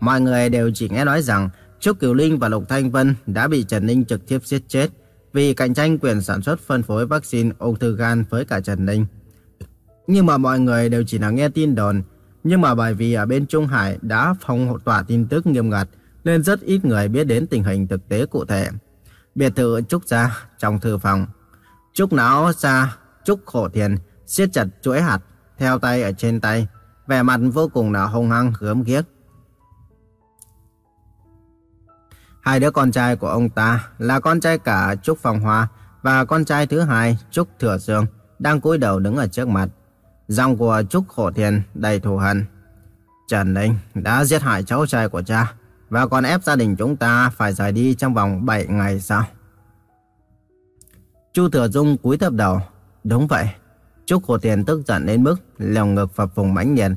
Mọi người đều chỉ nghe nói rằng Trúc Kiều Linh và Lục Thanh Vân đã bị Trần Ninh trực tiếp giết chết vì cạnh tranh quyền sản xuất phân phối vaccine ung thư gan với cả Trần Ninh. Nhưng mà mọi người đều chỉ là nghe tin đồn, nhưng mà bởi vì ở bên Trung Hải đã phong tỏa tin tức nghiêm ngặt nên rất ít người biết đến tình hình thực tế cụ thể. Biệt thự Trúc Gia trong thư phòng. Trúc Não Gia, Trúc Khổ Thiền siết chặt chuỗi hạt theo tay ở trên tay, vẻ mặt vô cùng là hung hăng gớm ghiếc. Hai đứa con trai của ông ta là con trai cả Trúc Phong Hoa và con trai thứ hai Trúc Thừa Dương đang cúi đầu đứng ở trước mặt. Giọng của Trúc Khổ Thiền đầy thù hận. Trần Ninh đã giết hại cháu trai của cha và còn ép gia đình chúng ta phải rời đi trong vòng 7 ngày sao? Chu Thừa Dung cúi thấp đầu. Đúng vậy. Trúc Khổ Thiền tức giận đến mức lòng ngực phập phùng mãnh liệt.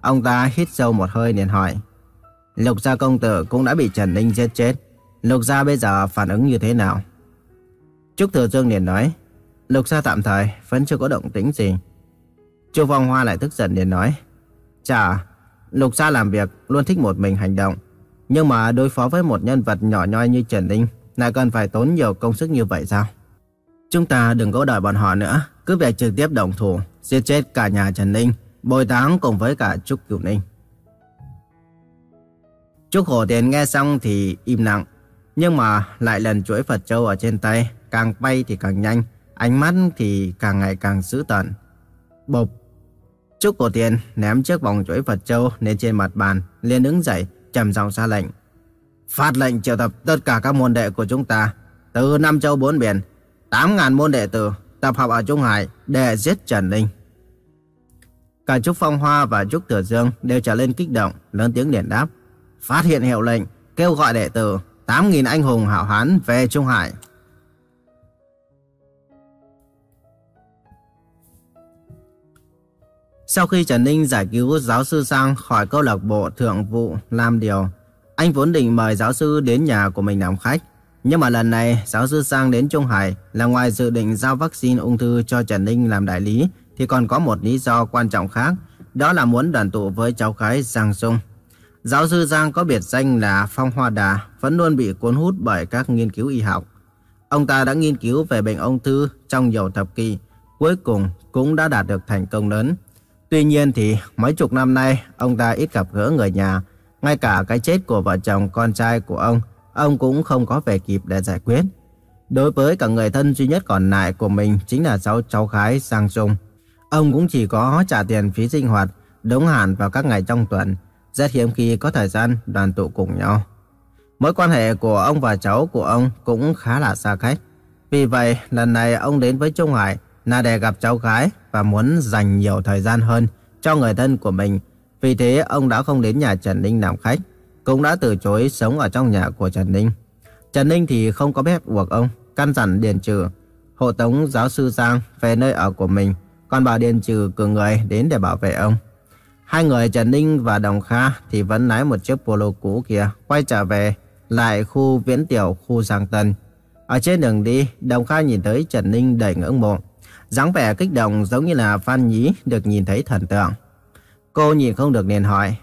Ông ta hít sâu một hơi liền hỏi. Lục gia công tử cũng đã bị Trần Ninh giết chết. Lục gia bây giờ phản ứng như thế nào? Trúc Thừa Dương liền nói, Lục gia tạm thời vẫn chưa có động tĩnh gì. Chu Phong Hoa lại tức giận liền nói, Chà, Lục gia làm việc luôn thích một mình hành động. Nhưng mà đối phó với một nhân vật nhỏ nhoi như Trần Ninh lại cần phải tốn nhiều công sức như vậy sao? Chúng ta đừng có đợi bọn họ nữa, cứ việc trực tiếp động thủ, giết chết cả nhà Trần Ninh, bồi táng cùng với cả Trúc Cửu Ninh. Trúc Hổ Tiền nghe xong thì im lặng, nhưng mà lại lần chuỗi Phật Châu ở trên tay, càng bay thì càng nhanh, ánh mắt thì càng ngày càng dữ tợn. Bộp! Trúc Cổ tiên ném chiếc vòng chuỗi Phật Châu lên trên mặt bàn, liền đứng dậy, trầm giọng ra lệnh. Phát lệnh triệu tập tất cả các môn đệ của chúng ta, từ năm châu bốn biển, 8.000 môn đệ tử, tập hợp ở Trung Hải để giết Trần Linh. Cả Trúc Phong Hoa và Trúc Thừa Dương đều trở lên kích động, lớn tiếng liền đáp. Phát hiện hiệu lệnh, kêu gọi đệ tử, 8.000 anh hùng hảo hán về Trung Hải. Sau khi Trần Ninh giải cứu giáo sư Sang khỏi câu lạc bộ thượng vụ làm điều, Anh vốn định mời giáo sư đến nhà của mình làm khách. Nhưng mà lần này, giáo sư sang đến Trung Hải là ngoài dự định giao vaccine ung thư cho Trần Ninh làm đại lý, thì còn có một lý do quan trọng khác, đó là muốn đoàn tụ với cháu gái Giang Dung. Giáo sư Giang có biệt danh là Phong Hoa Đà, vẫn luôn bị cuốn hút bởi các nghiên cứu y học. Ông ta đã nghiên cứu về bệnh ung thư trong nhiều thập kỷ, cuối cùng cũng đã đạt được thành công lớn. Tuy nhiên thì mấy chục năm nay, ông ta ít gặp gỡ người nhà, ngay cả cái chết của vợ chồng con trai của ông, ông cũng không có về kịp để giải quyết. Đối với cả người thân duy nhất còn lại của mình chính là cháu cháu gái Sang Dung. Ông cũng chỉ có trả tiền phí sinh hoạt, đóng hạn vào các ngày trong tuần, rất hiếm khi có thời gian đoàn tụ cùng nhau. Mối quan hệ của ông và cháu của ông cũng khá là xa cách. Vì vậy, lần này ông đến với Trung Hải là để gặp cháu gái và muốn dành nhiều thời gian hơn cho người thân của mình. Vì thế, ông đã không đến nhà Trần Ninh làm khách, cũng đã từ chối sống ở trong nhà của Trần Ninh. Trần Ninh thì không có phép buộc ông, căn dặn Điền Trừ, hộ tống giáo sư Giang về nơi ở của mình, còn bảo Điền Trừ cử người đến để bảo vệ ông. Hai người Trần Ninh và Đồng Kha thì vẫn lái một chiếc polo cũ kia quay trở về lại khu viễn tiểu khu Giang Tân. Ở trên đường đi, Đồng Kha nhìn thấy Trần Ninh đầy ngưỡng mộ. dáng vẻ kích động giống như là Phan Nhí được nhìn thấy thần tượng. Cô nhìn không được liền hỏi,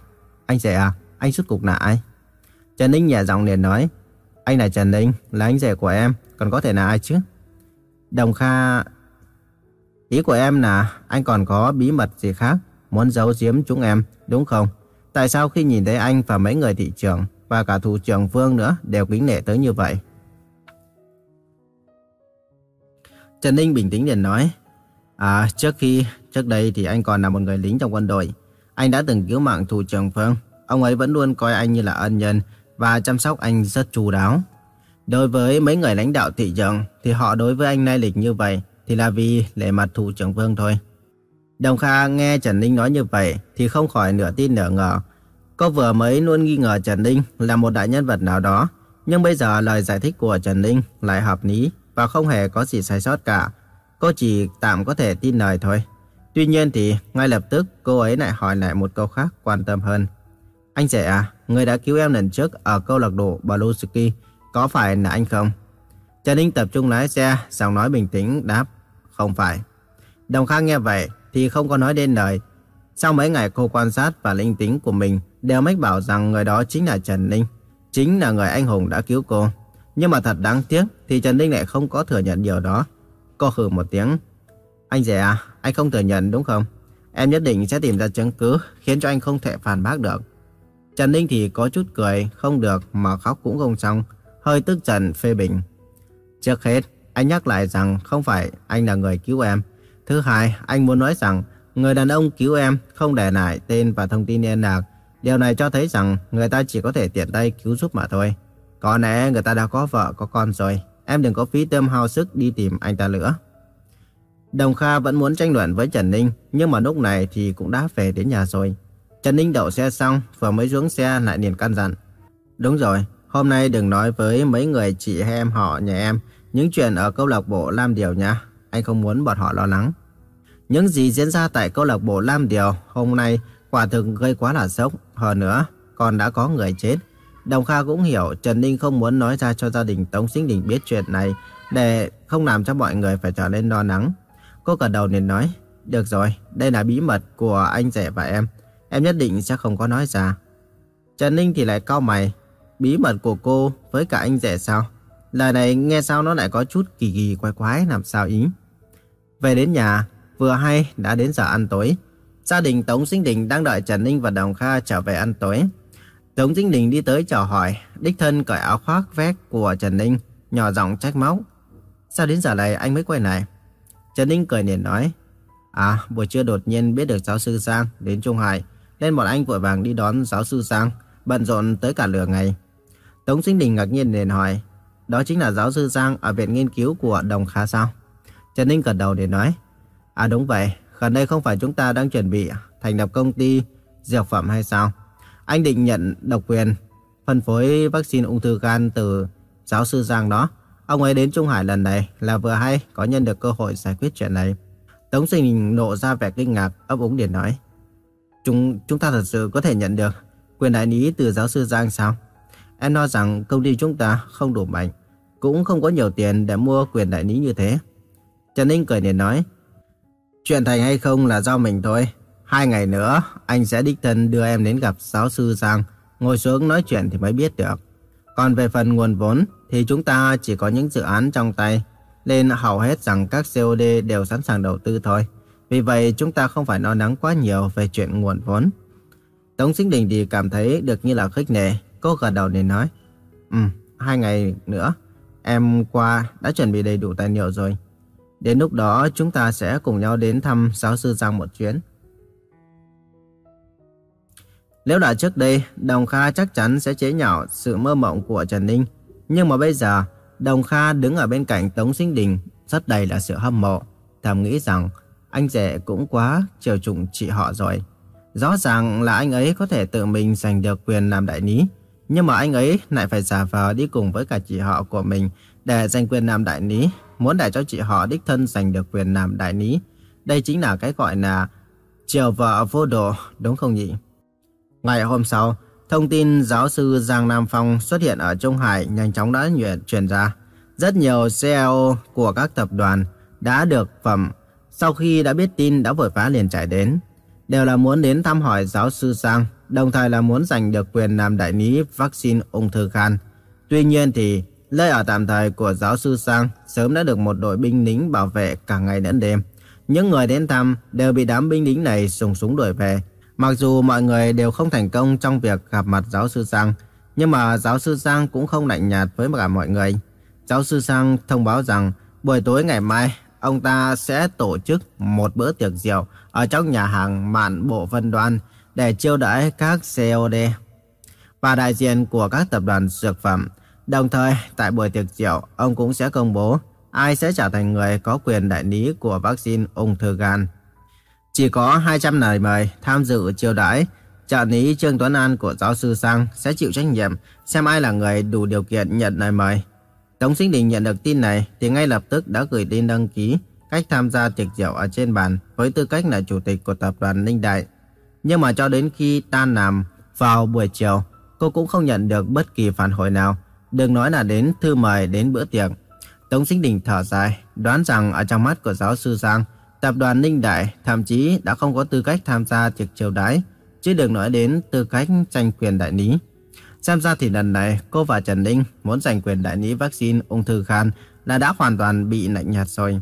anh rể à, anh xuất cục là ai? Trần Ninh nhẹ giọng liền nói, anh là Trần Ninh, là anh rể của em, còn có thể là ai chứ? Đồng Kha... Ý của em là anh còn có bí mật gì khác muốn giấu giếm chúng em, đúng không? Tại sao khi nhìn thấy anh và mấy người thị trưởng và cả thủ trưởng Vương nữa đều kính nể tới như vậy? Trần Ninh bình tĩnh liền nói, À, trước khi, trước đây thì anh còn là một người lính trong quân đội. Anh đã từng cứu mạng thủ trưởng Vương. Ông ấy vẫn luôn coi anh như là ân nhân và chăm sóc anh rất chu đáo. Đối với mấy người lãnh đạo thị trường thì họ đối với anh nay lịch như vậy thì là vì lệ mặt thủ trưởng Vương thôi. Đồng Kha nghe Trần Ninh nói như vậy thì không khỏi nửa tin nửa ngờ. Cô vừa mới luôn nghi ngờ Trần Ninh là một đại nhân vật nào đó, nhưng bây giờ lời giải thích của Trần Ninh lại hợp lý và không hề có gì sai sót cả. Cô chỉ tạm có thể tin lời thôi. Tuy nhiên thì ngay lập tức cô ấy lại hỏi lại một câu khác quan tâm hơn. Anh rể à, người đã cứu em lần trước ở câu lạc bộ Baluski, có phải là anh không? Trần Ninh tập trung lái xe, giọng nói bình tĩnh đáp, không phải. Đồng Kha nghe vậy thì không có nói đến lời. Sau mấy ngày cô quan sát và linh tính của mình đều mách bảo rằng người đó chính là Trần Ninh, chính là người anh hùng đã cứu cô. Nhưng mà thật đáng tiếc thì Trần Ninh lại không có thừa nhận điều đó. Cô hừ một tiếng. Anh rể à, anh không thừa nhận đúng không? Em nhất định sẽ tìm ra chứng cứ khiến cho anh không thể phản bác được. Trần Ninh thì có chút cười, không được mà khóc cũng không xong, hơi tức giận phê bình. Trước hết, anh nhắc lại rằng không phải anh là người cứu em, Thứ hai, anh muốn nói rằng người đàn ông cứu em không để lại tên và thông tin liên lạc. Điều này cho thấy rằng người ta chỉ có thể tiện tay cứu giúp mà thôi. Có lẽ người ta đã có vợ, có con rồi. Em đừng có phí tâm hao sức đi tìm anh ta nữa. Đồng Kha vẫn muốn tranh luận với Trần Ninh, nhưng mà lúc này thì cũng đã về đến nhà rồi. Trần Ninh đậu xe xong, vừa mới xuống xe lại liền căn dặn. Đúng rồi, hôm nay đừng nói với mấy người chị hay em họ nhà em những chuyện ở câu lạc bộ Lam Điều nha. Anh không muốn bọn họ lo lắng. Những gì diễn ra tại câu lạc bộ Lam Điều hôm nay quả thực gây quá là sốc. Hơn nữa, còn đã có người chết. Đồng Kha cũng hiểu Trần Ninh không muốn nói ra cho gia đình Tống Sinh Đình biết chuyện này để không làm cho mọi người phải trở nên lo lắng. Cô gật đầu nên nói, được rồi, đây là bí mật của anh rể và em. Em nhất định sẽ không có nói ra. Trần Ninh thì lại cau mày, bí mật của cô với cả anh rể sao? Lời này nghe sao nó lại có chút kỳ kỳ quái quái làm sao ý. Về đến nhà, vừa hay đã đến giờ ăn tối. Gia đình Tống Sinh Đình đang đợi Trần Ninh và Đồng Kha trở về ăn tối. Tống Sinh Đình đi tới chào hỏi, đích thân cởi áo khoác vest của Trần Ninh, nhỏ giọng trách móc. Sao đến giờ này anh mới quay lại? Trần Ninh cười niềm nói, À, buổi trưa đột nhiên biết được giáo sư Giang đến Trung Hải, nên bọn anh vội vàng đi đón giáo sư Giang, bận rộn tới cả lửa ngày. Tống Sinh Đình ngạc nhiên liền hỏi, đó chính là giáo sư Giang ở viện nghiên cứu của Đồng Kha sao? Trần Ninh gật đầu để nói, À đúng vậy, gần đây không phải chúng ta đang chuẩn bị thành lập công ty dược phẩm hay sao? Anh định nhận độc quyền phân phối vaccine ung thư gan từ giáo sư Giang đó. Ông ấy đến Trung Hải lần này là vừa hay có nhân được cơ hội giải quyết chuyện này. Tống sinh nộ ra vẻ kinh ngạc, ấp úng để nói. Chúng chúng ta thật sự có thể nhận được quyền đại lý từ giáo sư Giang sao? Em nói rằng công ty chúng ta không đủ mạnh, cũng không có nhiều tiền để mua quyền đại lý như thế. Trần Ninh cười để nói, chuyện thành hay không là do mình thôi. Hai ngày nữa, anh sẽ đích thân đưa em đến gặp giáo sư Giang, ngồi xuống nói chuyện thì mới biết được. Còn về phần nguồn vốn thì chúng ta chỉ có những dự án trong tay, nên hầu hết rằng các COD đều sẵn sàng đầu tư thôi. Vì vậy chúng ta không phải lo lắng quá nhiều về chuyện nguồn vốn. Tống Sinh Đình thì cảm thấy được như là khích nệ, cô gật đầu để nói. Ừ, hai ngày nữa, em qua đã chuẩn bị đầy đủ tài liệu rồi. Đến lúc đó chúng ta sẽ cùng nhau đến thăm giáo sư Giang một chuyến. Nếu là trước đây, Đồng Kha chắc chắn sẽ chế nhạo sự mơ mộng của Trần Ninh. Nhưng mà bây giờ, Đồng Kha đứng ở bên cạnh Tống Sinh Đình rất đầy là sự hâm mộ. Thầm nghĩ rằng anh rể cũng quá chiều chuộng chị họ rồi. Rõ ràng là anh ấy có thể tự mình giành được quyền làm đại lý. Nhưng mà anh ấy lại phải giả vờ đi cùng với cả chị họ của mình để giành quyền làm đại lý. Muốn để cho chị họ đích thân giành được quyền làm đại lý. Đây chính là cái gọi là chiều vợ vô đồ, đúng không nhỉ? Ngày hôm sau, thông tin giáo sư Giang Nam Phong xuất hiện ở Trung Hải nhanh chóng đã truyền ra. Rất nhiều CEO của các tập đoàn đã được phẩm sau khi đã biết tin đã vội vã liền chạy đến. Đều là muốn đến thăm hỏi giáo sư Giang, đồng thời là muốn giành được quyền làm đại lý vaccine ung thư gan. Tuy nhiên thì nơi ở tạm thời của giáo sư Sang sớm đã được một đội binh lính bảo vệ cả ngày lẫn đêm. Những người đến thăm đều bị đám binh lính này sùng súng đuổi về. Mặc dù mọi người đều không thành công trong việc gặp mặt giáo sư Sang, nhưng mà giáo sư Sang cũng không lạnh nhạt với cả mọi người. Giáo sư Sang thông báo rằng buổi tối ngày mai, ông ta sẽ tổ chức một bữa tiệc rượu ở trong nhà hàng Mạn Bộ Vân Đoan để chiêu đãi các COD và đại diện của các tập đoàn dược phẩm. Đồng thời, tại buổi tiệc chiều ông cũng sẽ công bố ai sẽ trở thành người có quyền đại lý của vaccine ung thư gan. Chỉ có 200 lời mời tham dự chiêu đãi. Trợ lý Trương Tuấn An của giáo sư Sang sẽ chịu trách nhiệm xem ai là người đủ điều kiện nhận lời mời. Tống Sinh Đình nhận được tin này thì ngay lập tức đã gửi tin đăng ký cách tham gia tiệc rượu ở trên bàn với tư cách là chủ tịch của tập đoàn Ninh Đại. Nhưng mà cho đến khi tan làm vào buổi chiều, cô cũng không nhận được bất kỳ phản hồi nào. Đừng nói là đến thư mời đến bữa tiệc. Tống Sinh Đình thở dài, đoán rằng ở trong mắt của giáo sư Giang, Tập đoàn Ninh Đại thậm chí đã không có tư cách tham gia tiệc chiều đãi, chứ đừng nói đến tư cách tranh quyền đại lý. Xem ra thì lần này cô và Trần Ninh muốn giành quyền đại lý vaccine ung thư gan là đã hoàn toàn bị lạnh nhạt rồi.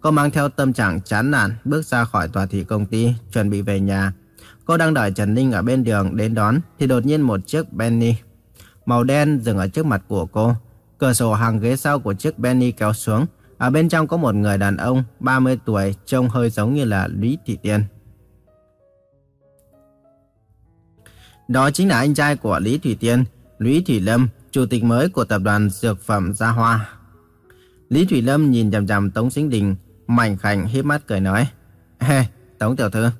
Cô mang theo tâm trạng chán nản bước ra khỏi tòa thị công ty, chuẩn bị về nhà. Cô đang đợi Trần Ninh ở bên đường đến đón thì đột nhiên một chiếc Benny màu đen dừng ở trước mặt của cô. Cửa sổ hàng ghế sau của chiếc Benny kéo xuống ở bên trong có một người đàn ông 30 tuổi trông hơi giống như là Lý Thị Tiên. Đó chính là anh trai của Lý Thủy Tiên, Lý Thủy Lâm, chủ tịch mới của tập đoàn Dược phẩm Gia Hoa. Lý Thủy Lâm nhìn chằm chằm Tống Sinh Đình, mảnh khảnh hiếp mắt cười nói. Hê, Tống Tiểu Thư.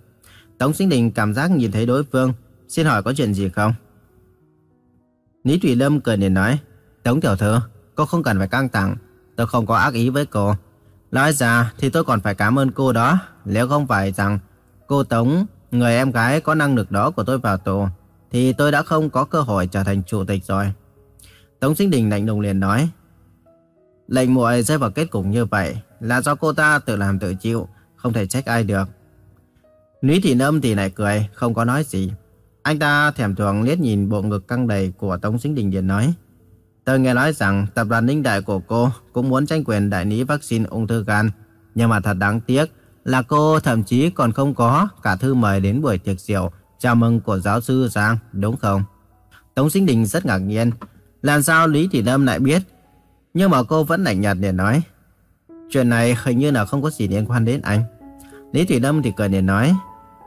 Tống Sinh Đình cảm giác nhìn thấy đối phương, xin hỏi có chuyện gì không? Lý Thủy Lâm cười liền nói. Tống Tiểu Thư, cô không cần phải căng thẳng, Tôi không có ác ý với cô. Nói ra thì tôi còn phải cảm ơn cô đó. Nếu không phải rằng cô Tống, người em gái có năng lực đó của tôi vào tù, thì tôi đã không có cơ hội trở thành chủ tịch rồi. Tống Sinh Đình lạnh lùng liền nói. Lệnh muội rơi vào kết cục như vậy là do cô ta tự làm tự chịu, không thể trách ai được. Lý Thị lâm thì lại cười, không có nói gì. Anh ta thèm thuồng liếc nhìn bộ ngực căng đầy của Tống Sinh Đình liền nói. Tôi nghe nói rằng tập đoàn Ninh Đại của cô cũng muốn tranh quyền đại lý vaccine ung thư gan. Nhưng mà thật đáng tiếc là cô thậm chí còn không có cả thư mời đến buổi tiệc rượu chào mừng của giáo sư Giang, đúng không? Tống Sinh Đình rất ngạc nhiên. Làm sao Lý Thị Lâm lại biết? Nhưng mà cô vẫn lạnh nhạt để nói. Chuyện này hình như là không có gì liên quan đến anh. Lý Thị Lâm thì cười để nói.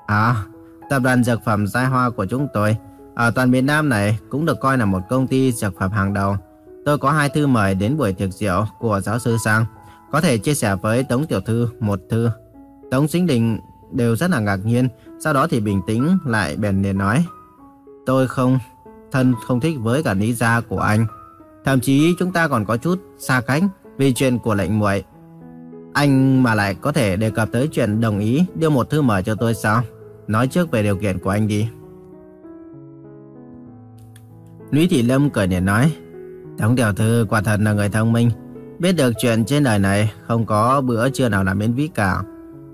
À, tập đoàn dược phẩm Giai Hoa của chúng tôi ở toàn miền Nam này cũng được coi là một công ty dược phẩm hàng đầu. Tôi có hai thư mời đến buổi tiệc rượu của giáo sư Sang. Có thể chia sẻ với Tống Tiểu Thư một thư. Tống Sinh Đình đều rất là ngạc nhiên. Sau đó thì bình tĩnh lại bèn liền nói. Tôi không, thân không thích với cả lý gia của anh. Thậm chí chúng ta còn có chút xa cách vì chuyện của lệnh muội. Anh mà lại có thể đề cập tới chuyện đồng ý đưa một thư mời cho tôi sao? Nói trước về điều kiện của anh đi. Lý Thị Lâm cười nhẹ nói, Tống tiểu thư quả thật là người thông minh, biết được chuyện trên đời này không có bữa trưa nào là miễn phí cả.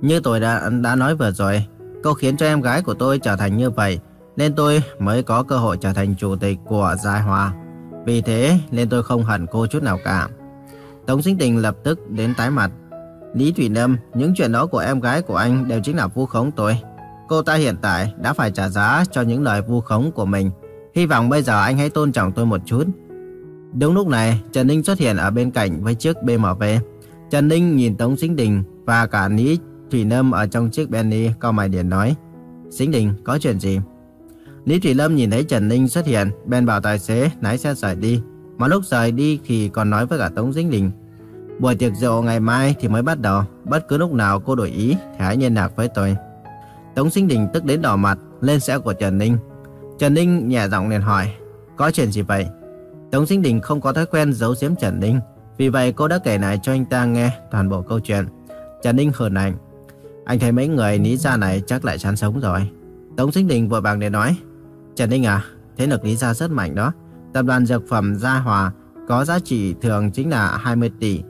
Như tôi đã đã nói vừa rồi, cô khiến cho em gái của tôi trở thành như vậy, nên tôi mới có cơ hội trở thành chủ tịch của Gia Hòa. Vì thế nên tôi không hận cô chút nào cả. Tống Sinh Tình lập tức đến tái mặt. Lý Thủy Lâm, những chuyện đó của em gái của anh đều chính là vu khống tôi. Cô ta hiện tại đã phải trả giá cho những lời vu khống của mình. Hy vọng bây giờ anh hãy tôn trọng tôi một chút. Đúng lúc này, Trần Ninh xuất hiện ở bên cạnh với chiếc BMW. Trần Ninh nhìn Tống Sinh Đình và cả Lý Thủy Lâm ở trong chiếc Bentley cao mày điện nói. Sinh Đình, có chuyện gì? Lý Thủy Lâm nhìn thấy Trần Ninh xuất hiện, bèn bảo tài xế lái xe rời đi. Mà lúc rời đi thì còn nói với cả Tống Sinh Đình. Buổi tiệc rượu ngày mai thì mới bắt đầu, bất cứ lúc nào cô đổi ý thì hãy liên lạc với tôi. Tống Sinh Đình tức đến đỏ mặt, lên xe của Trần Ninh. Trần Ninh nhẹ giọng liền hỏi, có chuyện gì vậy? Tống Sinh Đình không có thói quen giấu giếm Trần Ninh, vì vậy cô đã kể lại cho anh ta nghe toàn bộ câu chuyện. Trần Ninh hờn ảnh. Anh thấy mấy người lý gia này chắc lại chán sống rồi. Tống Sinh Đình vội vàng để nói, Trần Ninh à, thế lực lý gia rất mạnh đó. Tập đoàn dược phẩm Gia Hòa có giá trị thường chính là 20 tỷ.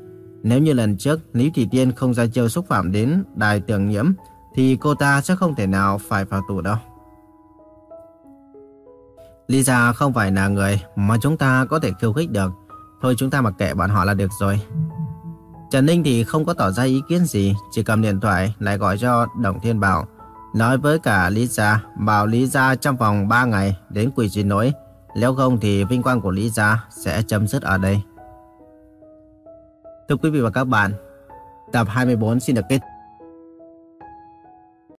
Nếu như lần trước Lý Thị Tiên không ra chiêu xúc phạm đến đài tưởng nhiễm, thì cô ta sẽ không thể nào phải vào tù đâu. Lisa không phải là người mà chúng ta có thể khiêu khích được. Thôi chúng ta mặc kệ bọn họ là được rồi. Trần Ninh thì không có tỏ ra ý kiến gì, chỉ cầm điện thoại lại gọi cho Đồng Thiên Bảo. Nói với cả Lisa, bảo Lisa trong vòng 3 ngày đến quỳ xin lỗi. Nếu không thì vinh quang của Lisa sẽ chấm dứt ở đây. Thưa quý vị và các bạn, tập 24 xin được kết